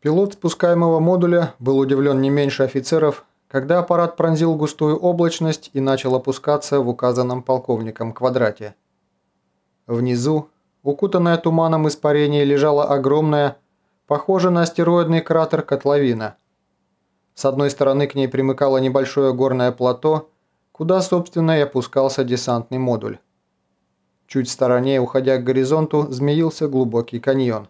Пилот спускаемого модуля был удивлен не меньше офицеров, когда аппарат пронзил густую облачность и начал опускаться в указанном полковником квадрате. Внизу, укутанная туманом испарения, лежала огромная, похожая на астероидный кратер котловина. С одной стороны к ней примыкало небольшое горное плато, куда, собственно, и опускался десантный модуль. Чуть в стороне, уходя к горизонту, змеился глубокий каньон.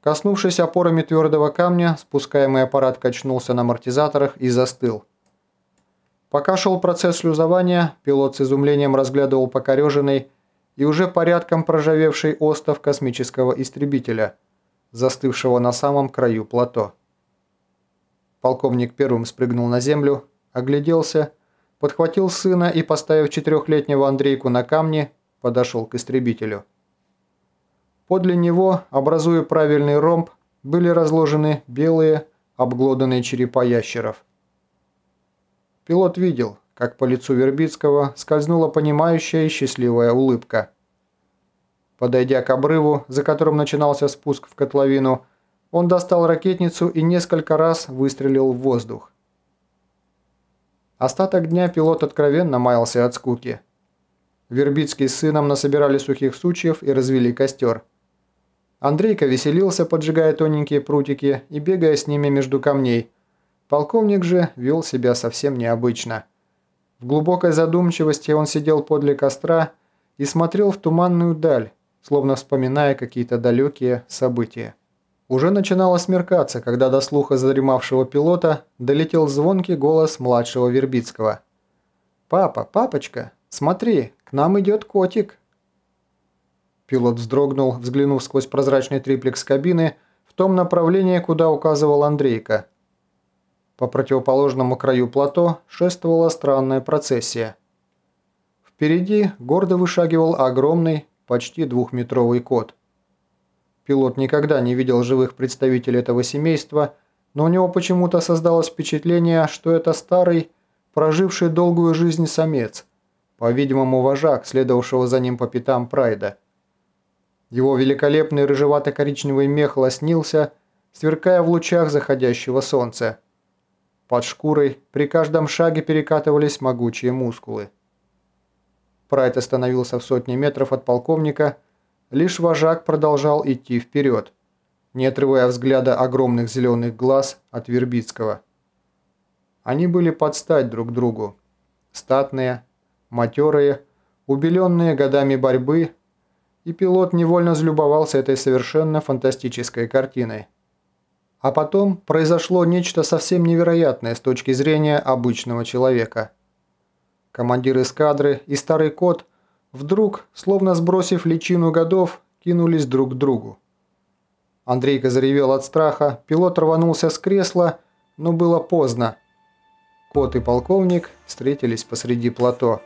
Коснувшись опорами твердого камня, спускаемый аппарат качнулся на амортизаторах и застыл. Пока шел процесс шлюзования, пилот с изумлением разглядывал покореженный и уже порядком проржавевший остов космического истребителя, застывшего на самом краю плато. Полковник первым спрыгнул на землю, огляделся, подхватил сына и, поставив четырехлетнего Андрейку на камни, подошел к истребителю. Подле него, образуя правильный ромб, были разложены белые, обглоданные черепа ящеров. Пилот видел, как по лицу Вербицкого скользнула понимающая и счастливая улыбка. Подойдя к обрыву, за которым начинался спуск в котловину, он достал ракетницу и несколько раз выстрелил в воздух. Остаток дня пилот откровенно маялся от скуки. Вербицкий с сыном насобирали сухих сучьев и развели костер. Андрейка веселился, поджигая тоненькие прутики и бегая с ними между камней. Полковник же вел себя совсем необычно. В глубокой задумчивости он сидел подле костра и смотрел в туманную даль, словно вспоминая какие-то далекие события. Уже начинало смеркаться, когда до слуха задремавшего пилота долетел звонкий голос младшего Вербицкого. «Папа, папочка, смотри, к нам идет котик!» Пилот вздрогнул, взглянув сквозь прозрачный триплекс кабины в том направлении, куда указывал Андрейка. По противоположному краю плато шествовала странная процессия. Впереди гордо вышагивал огромный, почти двухметровый кот. Пилот никогда не видел живых представителей этого семейства, но у него почему-то создалось впечатление, что это старый, проживший долгую жизнь самец, по-видимому вожак, следовавшего за ним по пятам Прайда. Его великолепный рыжевато-коричневый мех лоснился, сверкая в лучах заходящего солнца. Под шкурой при каждом шаге перекатывались могучие мускулы. Прайд остановился в сотне метров от полковника, лишь вожак продолжал идти вперед, не отрывая взгляда огромных зеленых глаз от Вербицкого. Они были под стать друг другу. Статные, матерые, убеленные годами борьбы и пилот невольно залюбовался этой совершенно фантастической картиной. А потом произошло нечто совсем невероятное с точки зрения обычного человека. Командир эскадры и старый кот вдруг, словно сбросив личину годов, кинулись друг к другу. Андрейка заревел от страха, пилот рванулся с кресла, но было поздно. Кот и полковник встретились посреди плато.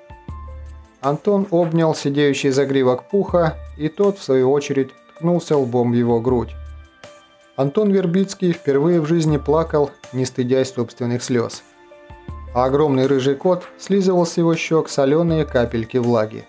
Антон обнял сидеющий загривок пуха, и тот, в свою очередь, ткнулся лбом в его грудь. Антон Вербицкий впервые в жизни плакал, не стыдясь собственных слез. А огромный рыжий кот слизывал с его щек соленые капельки влаги.